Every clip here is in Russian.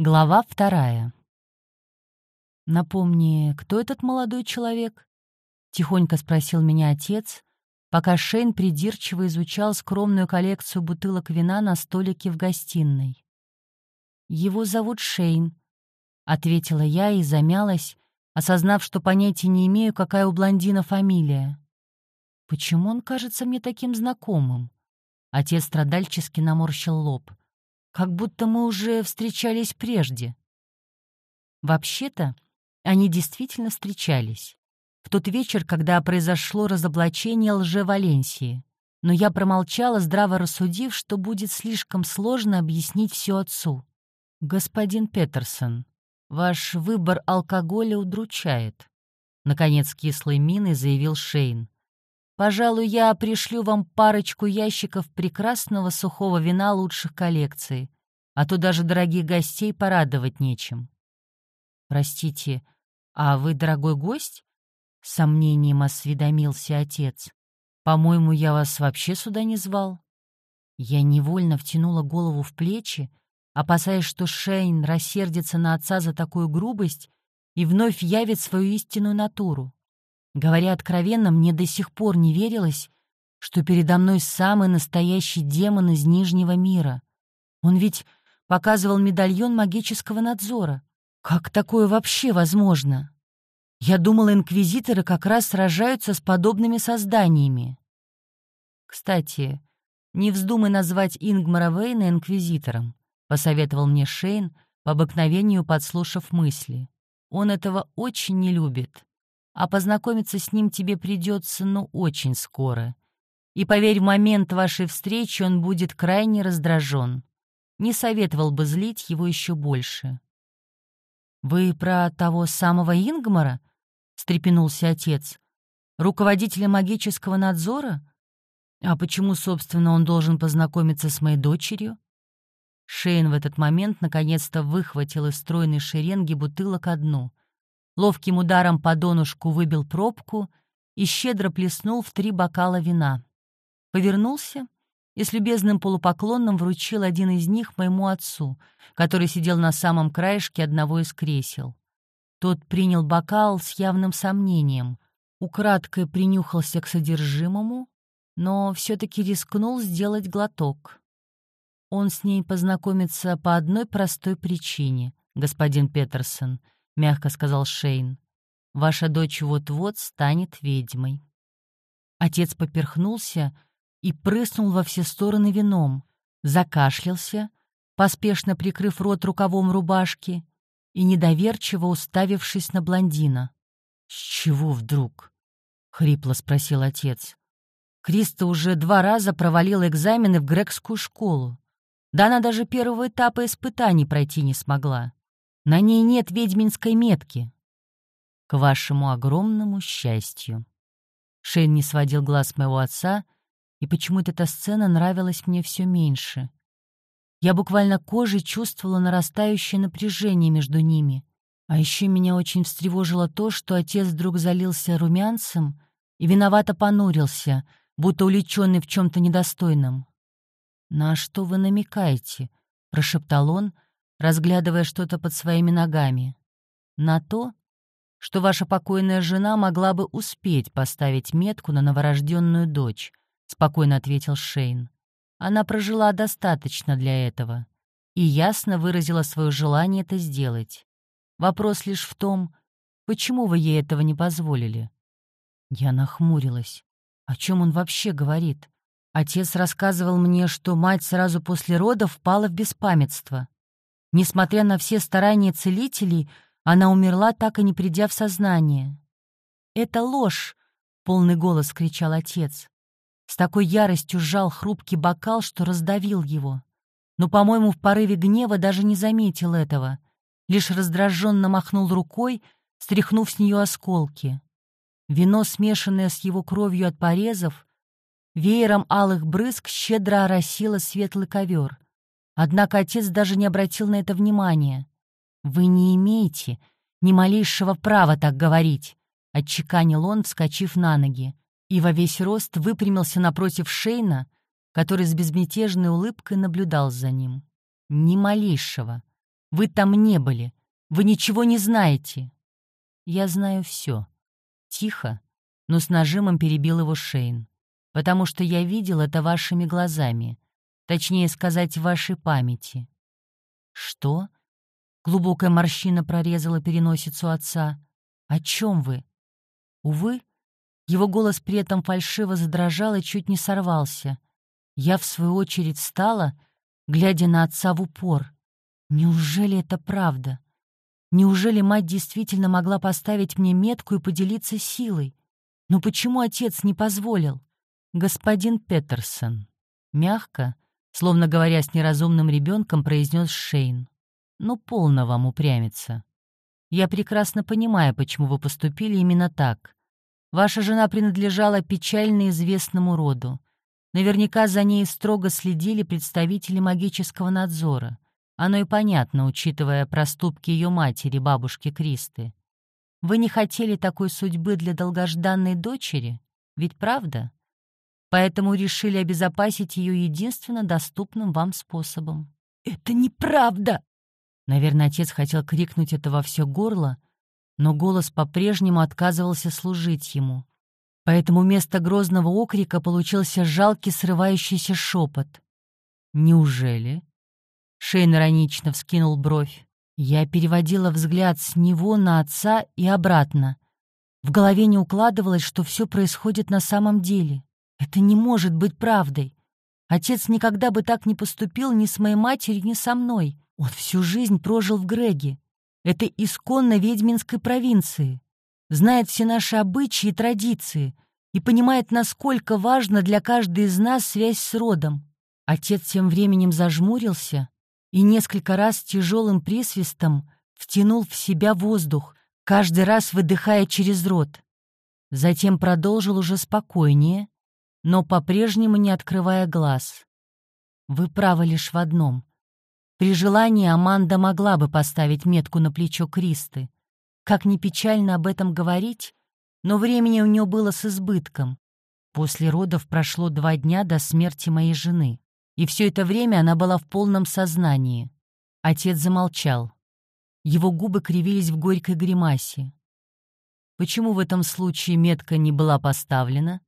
Глава вторая. «Напомни, кто этот молодой человек?» — тихонько спросил меня отец, пока Шейн придирчиво изучал скромную коллекцию бутылок вина на столике в гостиной. «Его зовут Шейн», — ответила я и замялась, осознав, что понятия не имею, какая у блондина фамилия. «Почему он кажется мне таким знакомым?» Отец страдальчески наморщил лоб как будто мы уже встречались прежде. Вообще-то, они действительно встречались. В тот вечер, когда произошло разоблачение лже-Валенсии. Но я промолчала, здраво рассудив, что будет слишком сложно объяснить все отцу. «Господин Петерсон, ваш выбор алкоголя удручает», — наконец кислой миной заявил Шейн. Пожалуй, я пришлю вам парочку ящиков прекрасного сухого вина лучших коллекций, а то даже дорогих гостей порадовать нечем. Простите, а вы дорогой гость? С сомнением осведомился отец. По-моему, я вас вообще сюда не звал. Я невольно втянула голову в плечи, опасаясь, что Шейн рассердится на отца за такую грубость и вновь явит свою истинную натуру. Говоря откровенно, мне до сих пор не верилось, что передо мной самый настоящий демон из Нижнего мира. Он ведь показывал медальон магического надзора. Как такое вообще возможно? Я думала, инквизиторы как раз сражаются с подобными созданиями. Кстати, не вздумай назвать Ингмара Вейна инквизитором, посоветовал мне Шейн, по обыкновению подслушав мысли. Он этого очень не любит а познакомиться с ним тебе придется, ну, очень скоро. И поверь, в момент вашей встречи он будет крайне раздражен. Не советовал бы злить его еще больше. «Вы про того самого Ингмара?» — встрепенулся отец. «Руководителя магического надзора? А почему, собственно, он должен познакомиться с моей дочерью?» Шейн в этот момент наконец-то выхватил из стройной шеренги бутылок одну — ловким ударом по донышку выбил пробку и щедро плеснул в три бокала вина. Повернулся и с любезным полупоклоном вручил один из них моему отцу, который сидел на самом краешке одного из кресел. Тот принял бокал с явным сомнением, украдкой принюхался к содержимому, но все-таки рискнул сделать глоток. Он с ней познакомится по одной простой причине, господин Петерсон — мягко сказал Шейн. «Ваша дочь вот-вот станет ведьмой». Отец поперхнулся и прыснул во все стороны вином, закашлялся, поспешно прикрыв рот рукавом рубашки и недоверчиво уставившись на блондина. «С чего вдруг?» — хрипло спросил отец. Криста уже два раза провалила экзамены в грекскую школу. Да она даже первого этапа испытаний пройти не смогла. На ней нет ведьминской метки. К вашему огромному счастью. Шейн не сводил глаз моего отца, и почему-то эта сцена нравилась мне все меньше. Я буквально кожей чувствовала нарастающее напряжение между ними. А еще меня очень встревожило то, что отец вдруг залился румянцем и виновато понурился, будто уличенный в чем-то недостойном. «На что вы намекаете?» — прошептал он, — разглядывая что-то под своими ногами. На то, что ваша покойная жена могла бы успеть поставить метку на новорожденную дочь, спокойно ответил Шейн. Она прожила достаточно для этого и ясно выразила свое желание это сделать. Вопрос лишь в том, почему вы ей этого не позволили. Я нахмурилась. О чем он вообще говорит? Отец рассказывал мне, что мать сразу после родов впала в беспамятство. Несмотря на все старания целителей, она умерла, так и не придя в сознание. «Это ложь!» — полный голос кричал отец. С такой яростью сжал хрупкий бокал, что раздавил его. Но, по-моему, в порыве гнева даже не заметил этого. Лишь раздраженно махнул рукой, стряхнув с нее осколки. Вино, смешанное с его кровью от порезов, веером алых брызг щедро оросило светлый ковер — Однако отец даже не обратил на это внимания. «Вы не имеете ни малейшего права так говорить», — отчеканил он, вскочив на ноги, и во весь рост выпрямился напротив Шейна, который с безмятежной улыбкой наблюдал за ним. «Ни малейшего. Вы там не были. Вы ничего не знаете. Я знаю все. Тихо, но с нажимом перебил его Шейн. Потому что я видел это вашими глазами. Точнее сказать, вашей памяти. Что? Глубокая морщина прорезала переносицу отца. О чем вы? Увы, его голос при этом фальшиво задрожал и чуть не сорвался. Я, в свою очередь, встала, глядя на отца в упор. Неужели это правда? Неужели мать действительно могла поставить мне метку и поделиться силой? Но почему отец не позволил? Господин Петерсон. Мягко, словно говоря с неразумным ребенком, произнес Шейн. Ну, полно вам упрямиться. Я прекрасно понимаю, почему вы поступили именно так. Ваша жена принадлежала печально известному роду. Наверняка за ней строго следили представители магического надзора. Оно и понятно, учитывая проступки ее матери, бабушки Кристы. Вы не хотели такой судьбы для долгожданной дочери? Ведь правда? Поэтому решили обезопасить ее единственно доступным вам способом. «Это неправда!» Наверное, отец хотел крикнуть это во все горло, но голос по-прежнему отказывался служить ему. Поэтому вместо грозного окрика получился жалкий срывающийся шепот. «Неужели?» Шейн иронично вскинул бровь. Я переводила взгляд с него на отца и обратно. В голове не укладывалось, что все происходит на самом деле. Это не может быть правдой. Отец никогда бы так не поступил ни с моей матерью, ни со мной. Он всю жизнь прожил в Греге. Это исконно ведьминской провинции. Знает все наши обычаи и традиции и понимает, насколько важна для каждой из нас связь с родом. Отец тем временем зажмурился и несколько раз тяжелым присвистом втянул в себя воздух, каждый раз выдыхая через рот. Затем продолжил уже спокойнее, но по-прежнему не открывая глаз. «Вы правы лишь в одном. При желании Аманда могла бы поставить метку на плечо Кристы. Как ни печально об этом говорить, но времени у нее было с избытком. После родов прошло два дня до смерти моей жены, и все это время она была в полном сознании. Отец замолчал. Его губы кривились в горькой гримасе. «Почему в этом случае метка не была поставлена?» —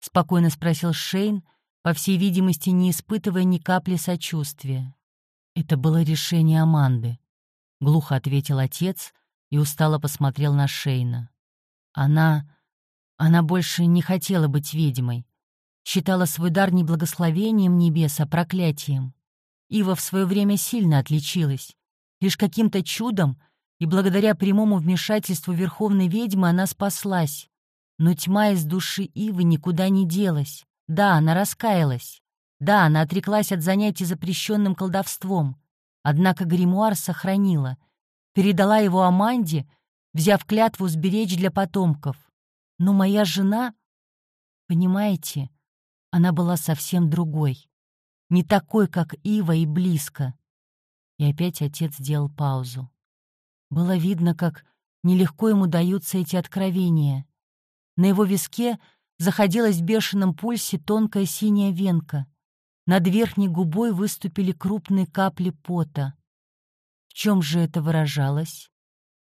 спокойно спросил Шейн, по всей видимости, не испытывая ни капли сочувствия. «Это было решение Аманды», — глухо ответил отец и устало посмотрел на Шейна. «Она... она больше не хотела быть ведьмой. Считала свой дар не благословением небес, а проклятием. Ива в свое время сильно отличилась. Лишь каким-то чудом и благодаря прямому вмешательству Верховной Ведьмы она спаслась. Но тьма из души Ивы никуда не делась. Да, она раскаялась. Да, она отреклась от занятий запрещенным колдовством, однако гримуар сохранила, передала его Аманде, взяв клятву сберечь для потомков. Но моя жена, понимаете, она была совсем другой, не такой, как Ива и близко. И опять отец сделал паузу. Было видно, как нелегко ему даются эти откровения. На его виске заходилась в бешеном пульсе тонкая синяя венка — над верхней губой выступили крупные капли пота. В чем же это выражалось?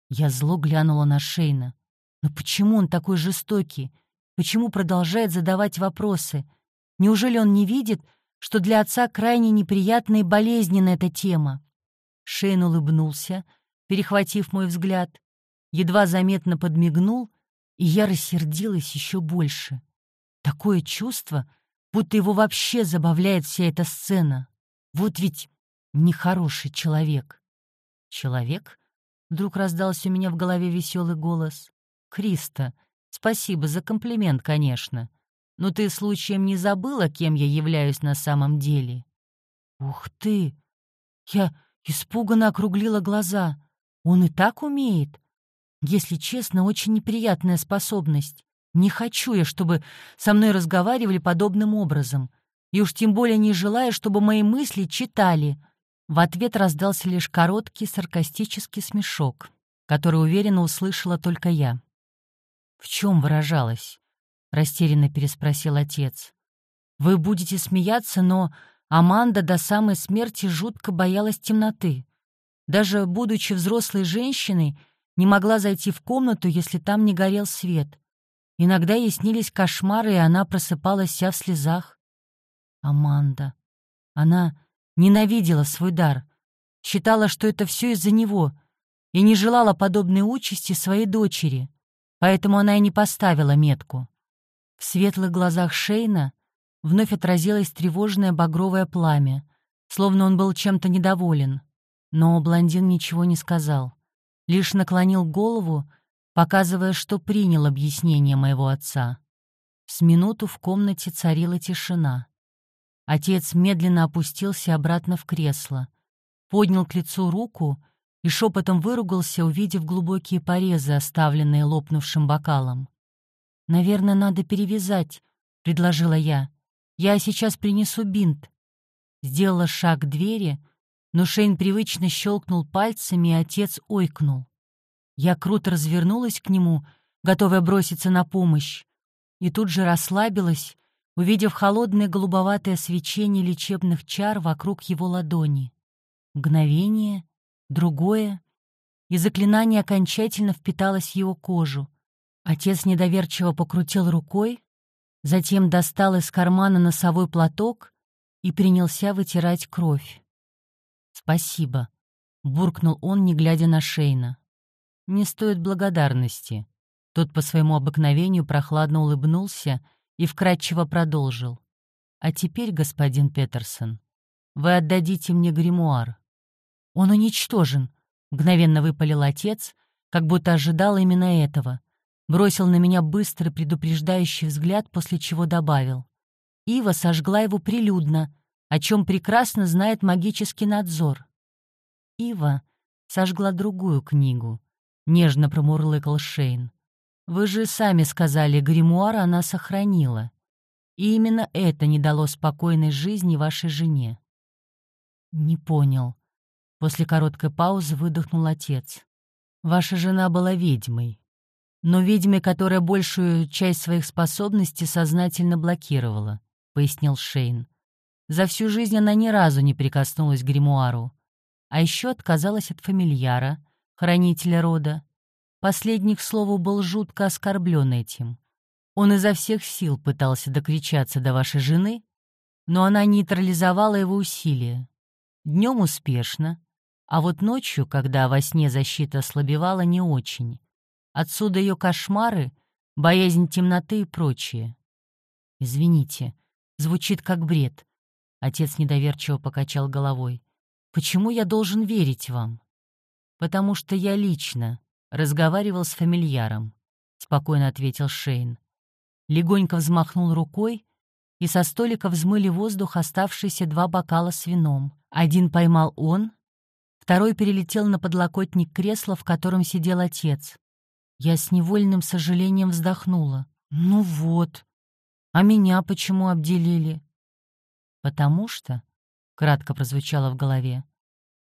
Я зло глянула на Шейна. Но почему он такой жестокий? Почему продолжает задавать вопросы? Неужели он не видит, что для отца крайне неприятна и болезненна эта тема? Шейн улыбнулся, перехватив мой взгляд, едва заметно подмигнул, и я рассердилась еще больше. Такое чувство, будто его вообще забавляет вся эта сцена. Вот ведь нехороший человек. Человек? Вдруг раздался у меня в голове веселый голос. Криста, спасибо за комплимент, конечно. Но ты случаем не забыла, кем я являюсь на самом деле? Ух ты! Я испуганно округлила глаза. Он и так умеет. Если честно, очень неприятная способность. Не хочу я, чтобы со мной разговаривали подобным образом. И уж тем более не желаю, чтобы мои мысли читали. В ответ раздался лишь короткий саркастический смешок, который уверенно услышала только я. «В чем выражалась?» — растерянно переспросил отец. «Вы будете смеяться, но Аманда до самой смерти жутко боялась темноты. Даже будучи взрослой женщиной, не могла зайти в комнату, если там не горел свет. Иногда ей снились кошмары, и она просыпалась вся в слезах. Аманда. Она ненавидела свой дар, считала, что это все из-за него, и не желала подобной участи своей дочери, поэтому она и не поставила метку. В светлых глазах Шейна вновь отразилось тревожное багровое пламя, словно он был чем-то недоволен. Но блондин ничего не сказал, лишь наклонил голову, показывая, что принял объяснение моего отца. С минуту в комнате царила тишина. Отец медленно опустился обратно в кресло, поднял к лицу руку и шепотом выругался, увидев глубокие порезы, оставленные лопнувшим бокалом. «Наверное, надо перевязать», — предложила я. «Я сейчас принесу бинт». Сделала шаг к двери, но Шейн привычно щелкнул пальцами, и отец ойкнул. Я круто развернулась к нему, готовая броситься на помощь, и тут же расслабилась, увидев холодное голубоватое свечение лечебных чар вокруг его ладони. Мгновение, другое, и заклинание окончательно впиталось в его кожу. Отец недоверчиво покрутил рукой, затем достал из кармана носовой платок и принялся вытирать кровь. «Спасибо», — буркнул он, не глядя на Шейна. «Не стоит благодарности». Тот по своему обыкновению прохладно улыбнулся и вкратчиво продолжил. «А теперь, господин Петерсон, вы отдадите мне гримуар». «Он уничтожен», — мгновенно выпалил отец, как будто ожидал именно этого. Бросил на меня быстрый предупреждающий взгляд, после чего добавил. Ива сожгла его прилюдно, о чем прекрасно знает магический надзор. Ива сожгла другую книгу, нежно промурлыкал Шейн. Вы же сами сказали, гримуар она сохранила. И именно это не дало спокойной жизни вашей жене. Не понял. После короткой паузы выдохнул отец. Ваша жена была ведьмой. Но ведьмой, которая большую часть своих способностей сознательно блокировала, пояснил Шейн. За всю жизнь она ни разу не прикоснулась к гримуару. А еще отказалась от фамильяра, хранителя рода. Последний, к слову, был жутко оскорблен этим. Он изо всех сил пытался докричаться до вашей жены, но она нейтрализовала его усилия. Днем успешно, а вот ночью, когда во сне защита ослабевала, не очень. Отсюда ее кошмары, боязнь темноты и прочее. «Извините, звучит как бред», Отец недоверчиво покачал головой. «Почему я должен верить вам?» «Потому что я лично разговаривал с фамильяром», — спокойно ответил Шейн. Легонько взмахнул рукой, и со столика взмыли воздух оставшиеся два бокала с вином. Один поймал он, второй перелетел на подлокотник кресла, в котором сидел отец. Я с невольным сожалением вздохнула. «Ну вот. А меня почему обделили?» «Потому что...» — кратко прозвучало в голове.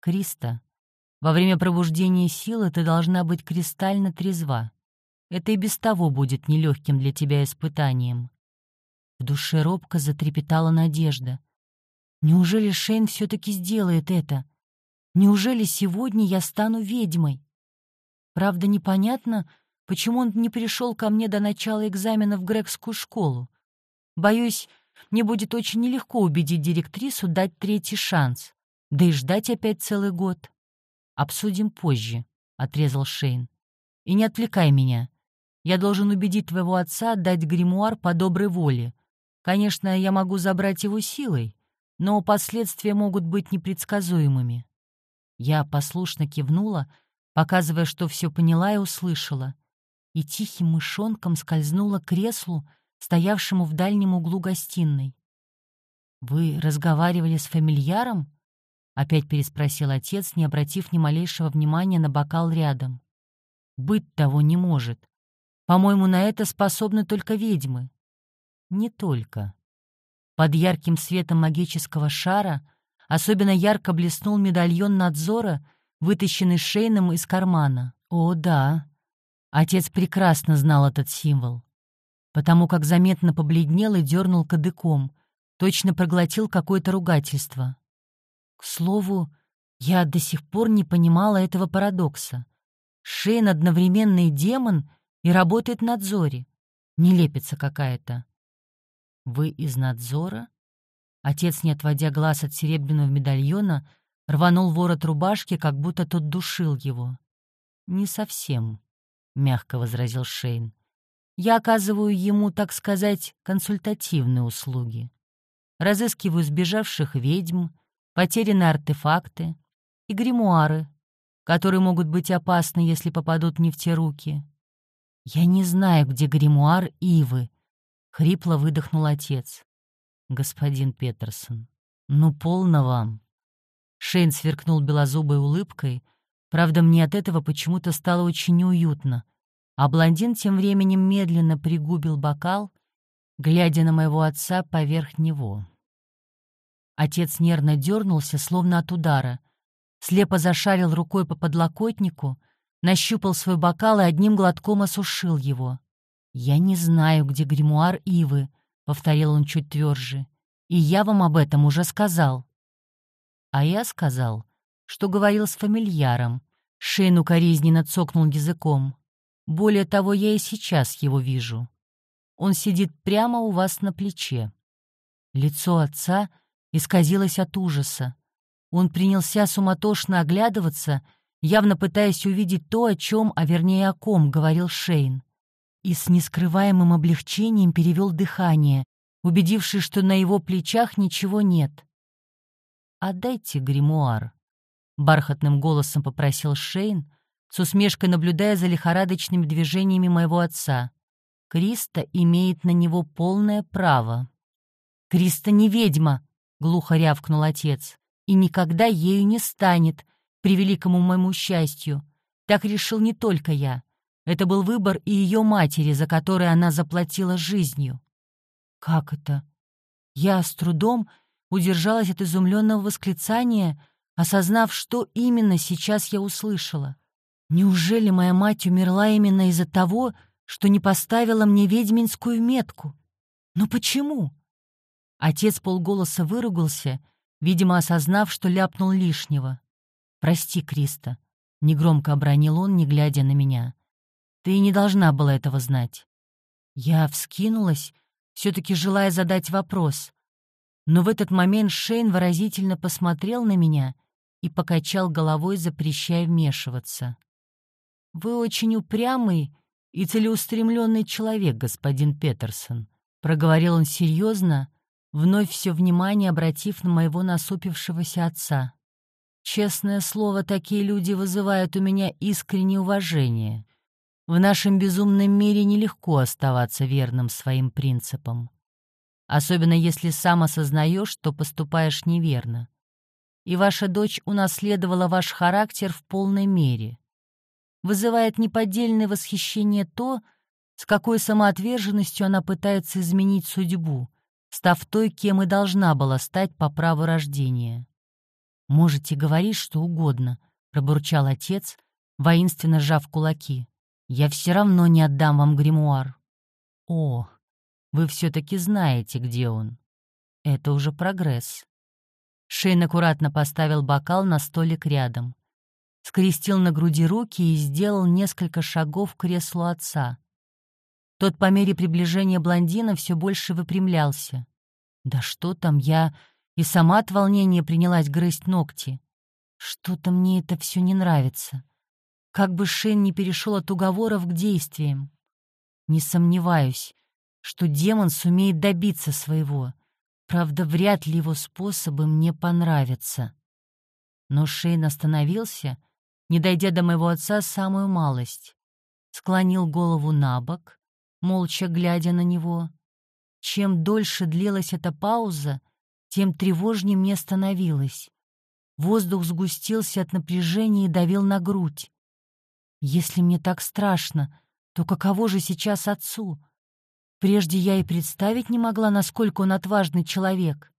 «Криста, во время пробуждения силы ты должна быть кристально трезва. Это и без того будет нелегким для тебя испытанием». В душе робко затрепетала надежда. «Неужели Шейн все-таки сделает это? Неужели сегодня я стану ведьмой?» Правда, непонятно, почему он не пришел ко мне до начала экзамена в грекскую школу. Боюсь, мне будет очень нелегко убедить директрису дать третий шанс. Да и ждать опять целый год. Обсудим позже, — отрезал Шейн. И не отвлекай меня. Я должен убедить твоего отца отдать гримуар по доброй воле. Конечно, я могу забрать его силой, но последствия могут быть непредсказуемыми. Я послушно кивнула, показывая, что все поняла и услышала, и тихим мышонком скользнула к креслу, стоявшему в дальнем углу гостиной. «Вы разговаривали с фамильяром?» — опять переспросил отец, не обратив ни малейшего внимания на бокал рядом. «Быть того не может. По-моему, на это способны только ведьмы». «Не только». Под ярким светом магического шара особенно ярко блеснул медальон надзора, вытащенный Шейном из кармана. О, да. Отец прекрасно знал этот символ потому как заметно побледнел и дернул кадыком, точно проглотил какое-то ругательство. К слову, Я до сих пор не понимала этого парадокса. Шейн одновременно и демон, и работает надзоре. Нелепица какая-то. «Вы из надзора?» Отец, не отводя глаз от серебряного медальона, рванул ворот рубашки, как будто тот душил его. «Не совсем», — мягко возразил Шейн. «Я оказываю ему, так сказать, консультативные услуги. Разыскиваю сбежавших ведьм, потерянные артефакты и гримуары, которые могут быть опасны, если попадут не в те руки. Я не знаю, где гримуар Ивы», — хрипло выдохнул отец. «Господин Петерсон, ну полно вам». Шейн сверкнул белозубой улыбкой, правда, мне от этого почему-то стало очень неуютно, а блондин тем временем медленно пригубил бокал, глядя на моего отца поверх него. Отец нервно дернулся, словно от удара, слепо зашарил рукой по подлокотнику, нащупал свой бокал и одним глотком осушил его. «Я не знаю, где гримуар Ивы», — повторил он чуть тверже, — «и я вам об этом уже сказал». А я сказал, что говорил с фамильяром. Шейн укоризненно цокнул языком. Более того, я и сейчас его вижу. Он сидит прямо у вас на плече. Лицо отца исказилось от ужаса. Он принялся суматошно оглядываться, явно пытаясь увидеть то, о чем, а вернее о ком, говорил Шейн. И с нескрываемым облегчением перевел дыхание, убедившись, что на его плечах ничего нет. «Отдайте гримуар», — бархатным голосом попросил Шейн, с усмешкой наблюдая за лихорадочными движениями моего отца. «Криста имеет на него полное право». «Криста не ведьма», — глухо рявкнул отец, — «и никогда ею не станет, при великому моему счастью. Так решил не только я. Это был выбор и ее матери, за который она заплатила жизнью». «Как это?» Я с трудом удержалась от изумленного восклицания, осознав, что именно сейчас я услышала. Неужели моя мать умерла именно из-за того, что не поставила мне ведьминскую метку? Но почему? Отец полголоса выругался, видимо, осознав, что ляпнул лишнего. «Прости, Криста», — негромко обронил он, не глядя на меня. «Ты не должна была этого знать». Я вскинулась, все-таки желая задать вопрос, но в этот момент Шейн выразительно посмотрел на меня и покачал головой, запрещая вмешиваться. «Вы очень упрямый и целеустремленный человек, господин Петерсон», — проговорил он серьезно, вновь все внимание обратив на моего насупившегося отца. «Честное слово, такие люди вызывают у меня искреннее уважение. В нашем безумном мире нелегко оставаться верным своим принципам особенно если сам осознаешь, что поступаешь неверно. И ваша дочь унаследовала ваш характер в полной мере. Вызывает неподдельное восхищение то, с какой самоотверженностью она пытается изменить судьбу, став той, кем и должна была стать по праву рождения. «Можете говорить что угодно», — пробурчал отец, воинственно сжав кулаки. «Я все равно не отдам вам гримуар». «О, вы все-таки знаете, где он. Это уже прогресс. Шейн аккуратно поставил бокал на столик рядом. Скрестил на груди руки и сделал несколько шагов к креслу отца. Тот по мере приближения блондина все больше выпрямлялся. Да что там, я и сама от волнения принялась грызть ногти. Что-то мне это все не нравится. Как бы Шейн не перешел от уговоров к действиям. Не сомневаюсь, что демон сумеет добиться своего. Правда, вряд ли его способы мне понравятся. Но Шейн остановился, не дойдя до моего отца самую малость. Склонил голову на бок, молча глядя на него. Чем дольше длилась эта пауза, тем тревожнее мне становилось. Воздух сгустился от напряжения и давил на грудь. Если мне так страшно, то каково же сейчас отцу? Прежде я и представить не могла, насколько он отважный человек.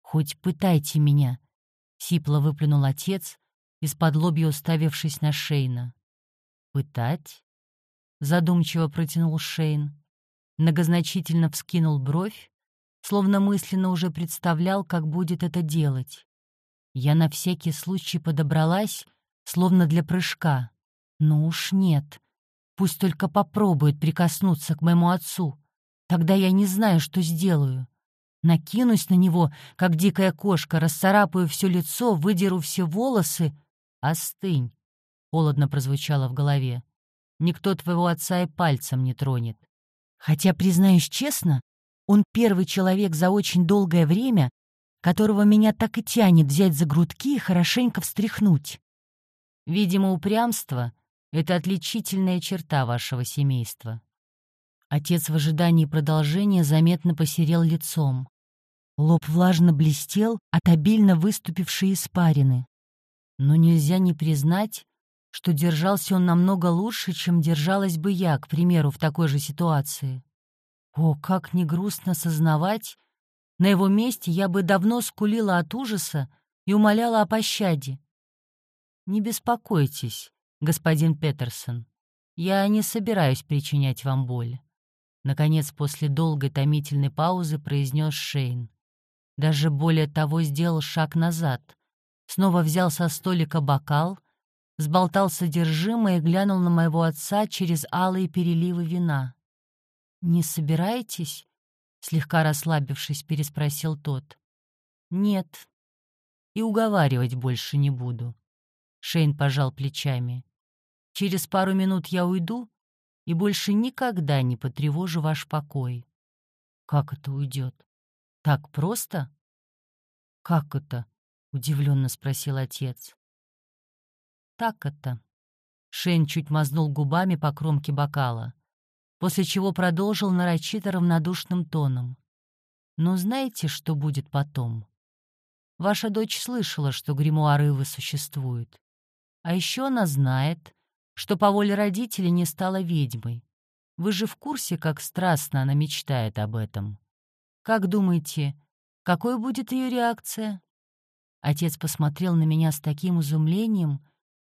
«Хоть пытайте меня», — сипло выплюнул отец, из-под лобья уставившись на Шейна. «Пытать?» — задумчиво протянул Шейн. Многозначительно вскинул бровь, словно мысленно уже представлял, как будет это делать. Я на всякий случай подобралась, словно для прыжка. Ну уж нет. Пусть только попробует прикоснуться к моему отцу. Тогда я не знаю, что сделаю. Накинусь на него, как дикая кошка, расцарапаю все лицо, выдеру все волосы. «Остынь!» — холодно прозвучало в голове. «Никто твоего отца и пальцем не тронет. Хотя, признаюсь честно, он первый человек за очень долгое время, которого меня так и тянет взять за грудки и хорошенько встряхнуть. Видимо, упрямство — это отличительная черта вашего семейства». Отец в ожидании продолжения заметно посерел лицом. Лоб влажно блестел от обильно выступившей испарины. Но нельзя не признать, что держался он намного лучше, чем держалась бы я, к примеру, в такой же ситуации. О, как не грустно сознавать! На его месте я бы давно скулила от ужаса и умоляла о пощаде. «Не беспокойтесь, господин Петерсон, я не собираюсь причинять вам боль», — наконец после долгой томительной паузы произнес Шейн. Даже более того сделал шаг назад. Снова взял со столика бокал, сболтал содержимое и глянул на моего отца через алые переливы вина. «Не собираетесь?» — слегка расслабившись, переспросил тот. «Нет. И уговаривать больше не буду». Шейн пожал плечами. «Через пару минут я уйду и больше никогда не потревожу ваш покой». «Как это уйдет?» «Так просто?» «Как это?» — удивленно спросил отец. «Так это». Шейн чуть мазнул губами по кромке бокала, после чего продолжил нарочито равнодушным тоном. «Но знаете, что будет потом? Ваша дочь слышала, что гримуары Ивы существуют. А еще она знает, что по воле родителей не стала ведьмой. Вы же в курсе, как страстно она мечтает об этом?» Как думаете, какой будет ее реакция?» Отец посмотрел на меня с таким изумлением,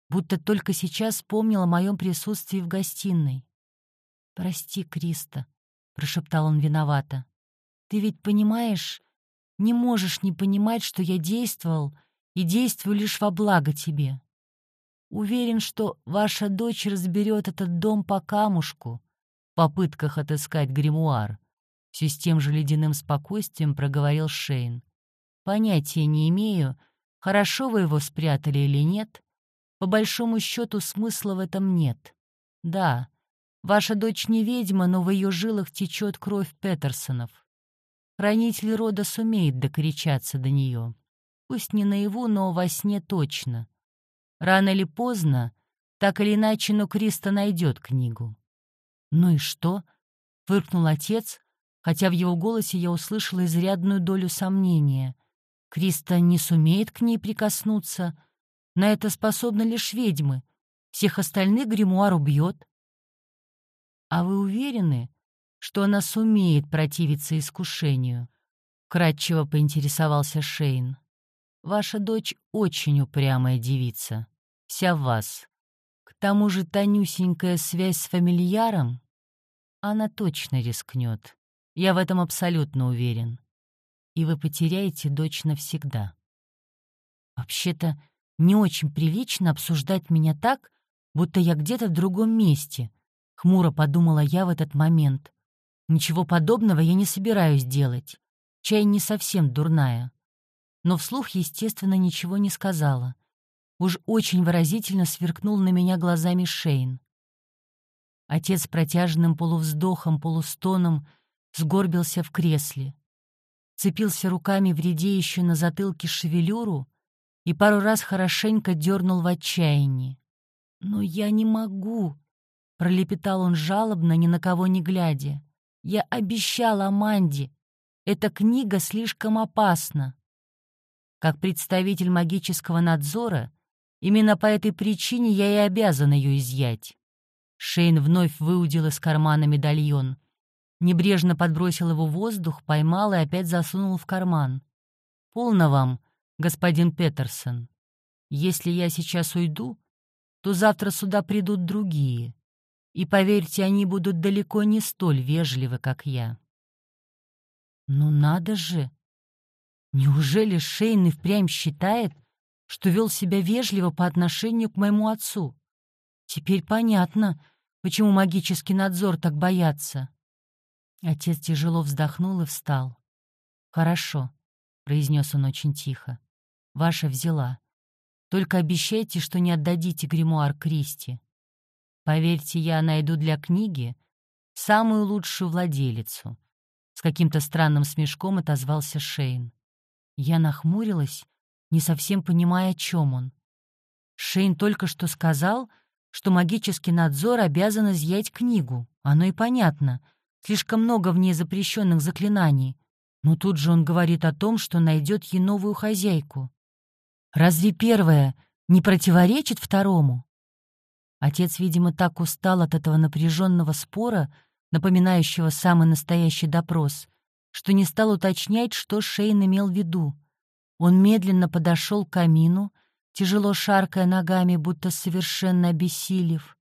будто только сейчас вспомнил о моем присутствии в гостиной. «Прости, Криста», — прошептал он виновато. «Ты ведь понимаешь, не можешь не понимать, что я действовал и действую лишь во благо тебе. Уверен, что ваша дочь разберет этот дом по камушку в попытках отыскать гримуар. Все с тем же ледяным спокойствием проговорил Шейн. «Понятия не имею, хорошо вы его спрятали или нет. По большому счету смысла в этом нет. Да, ваша дочь не ведьма, но в ее жилах течет кровь Петерсонов. Хранитель рода сумеет докричаться до нее. Пусть не наяву, но во сне точно. Рано или поздно, так или иначе, но Криста найдет книгу. «Ну и что?» — фыркнул отец, хотя в его голосе я услышала изрядную долю сомнения. Криста не сумеет к ней прикоснуться. На это способны лишь ведьмы. Всех остальных гримуар убьет. А вы уверены, что она сумеет противиться искушению? Кратчево поинтересовался Шейн. Ваша дочь очень упрямая девица. Вся в вас. К тому же тонюсенькая связь с фамильяром, она точно рискнет. Я в этом абсолютно уверен. И вы потеряете дочь навсегда. Вообще-то, не очень прилично обсуждать меня так, будто я где-то в другом месте, — хмуро подумала я в этот момент. Ничего подобного я не собираюсь делать. Чай не совсем дурная. Но вслух, естественно, ничего не сказала. Уж очень выразительно сверкнул на меня глазами Шейн. Отец протяжным полувздохом, полустоном — сгорбился в кресле, цепился руками в редеющую на затылке шевелюру и пару раз хорошенько дернул в отчаянии. «Но я не могу!» — пролепетал он жалобно, ни на кого не глядя. «Я обещал Аманде! Эта книга слишком опасна!» Как представитель магического надзора, именно по этой причине я и обязан ее изъять. Шейн вновь выудил из кармана медальон — Небрежно подбросил его в воздух, поймал и опять засунул в карман. «Полно вам, господин Петерсон. Если я сейчас уйду, то завтра сюда придут другие. И, поверьте, они будут далеко не столь вежливы, как я». «Ну надо же! Неужели Шейн и впрямь считает, что вел себя вежливо по отношению к моему отцу. Теперь понятно, почему магический надзор так боятся. Отец тяжело вздохнул и встал. «Хорошо», — произнес он очень тихо. «Ваша взяла. Только обещайте, что не отдадите гримуар Кристи. Поверьте, я найду для книги самую лучшую владелицу». С каким-то странным смешком отозвался Шейн. Я нахмурилась, не совсем понимая, о чем он. Шейн только что сказал, что магический надзор обязан изъять книгу. Оно и понятно. Слишком много в ней запрещенных заклинаний. Но тут же он говорит о том, что найдет ей новую хозяйку. Разве первое не противоречит второму? Отец, видимо, так устал от этого напряженного спора, напоминающего самый настоящий допрос, что не стал уточнять, что Шейн имел в виду. Он медленно подошел к камину, тяжело шаркая ногами, будто совершенно обессилев,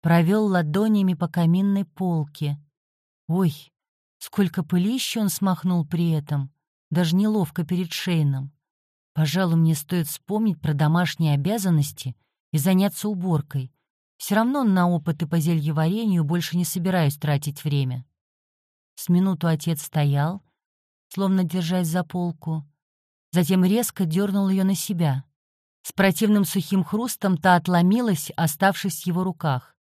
провел ладонями по каминной полке. Ой, сколько пылища он смахнул при этом, даже неловко перед Шейном. Пожалуй, мне стоит вспомнить про домашние обязанности и заняться уборкой. Все равно на опыты по зельеварению больше не собираюсь тратить время. С минуту отец стоял, словно держась за полку, затем резко дернул ее на себя. С противным сухим хрустом та отломилась, оставшись в его руках.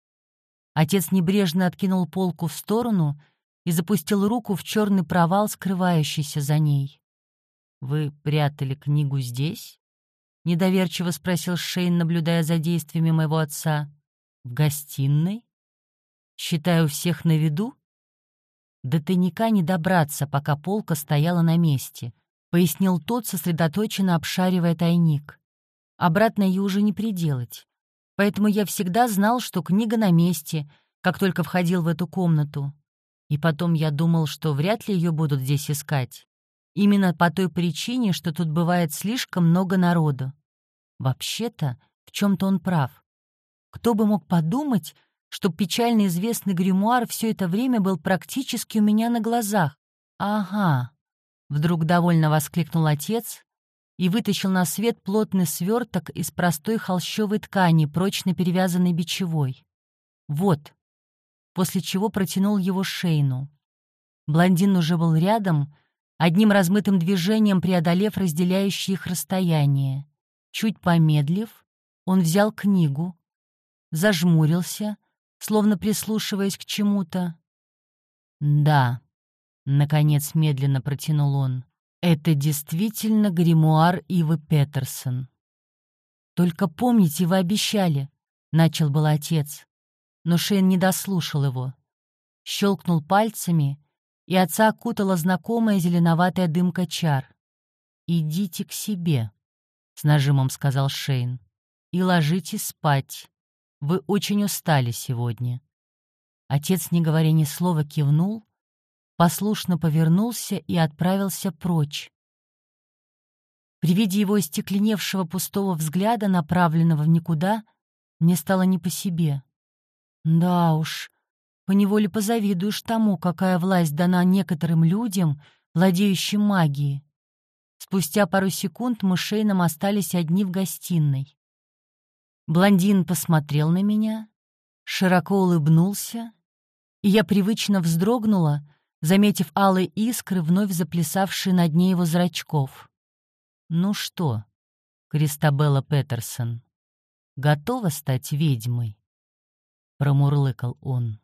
Отец небрежно откинул полку в сторону и запустил руку в черный провал, скрывающийся за ней. «Вы прятали книгу здесь?» — недоверчиво спросил Шейн, наблюдая за действиями моего отца. «В гостиной? Считаю всех на виду?» До тайника не добраться, пока полка стояла на месте, — пояснил тот, сосредоточенно обшаривая тайник. Обратно ее уже не приделать. Поэтому я всегда знал, что книга на месте, как только входил в эту комнату. И потом я думал, что вряд ли ее будут здесь искать. Именно по той причине, что тут бывает слишком много народу. Вообще-то, в чем-то он прав. Кто бы мог подумать, что печально известный гримуар все это время был практически у меня на глазах. «Ага», — вдруг довольно воскликнул отец и вытащил на свет плотный сверток из простой холщовой ткани, прочно перевязанной бичевой. «Вот», после чего протянул его Шейну. Блондин уже был рядом, одним размытым движением преодолев разделяющее их расстояние. Чуть помедлив, он взял книгу, зажмурился, словно прислушиваясь к чему-то. «Да», — наконец медленно протянул он, — «это действительно гримуар Ивы Петерсон». «Только помните, вы обещали», — начал был отец, но Шейн не дослушал его. Щелкнул пальцами, и отца окутала знакомая зеленоватая дымка чар. «Идите к себе», — с нажимом сказал Шейн, — «и ложитесь спать. Вы очень устали сегодня». Отец, не говоря ни слова, кивнул, послушно повернулся и отправился прочь. При виде его остекленевшего пустого взгляда, направленного в никуда, мне стало не по себе. Да уж, поневоле позавидуешь тому, какая власть дана некоторым людям, владеющим магией. Спустя пару секунд мы с Шейном остались одни в гостиной. Блондин посмотрел на меня, широко улыбнулся, и я привычно вздрогнула, заметив алые искры, вновь заплясавшие на дне его зрачков. «Ну что, Кристабелла Петерсон, готова стать ведьмой?» — промурлыкал он.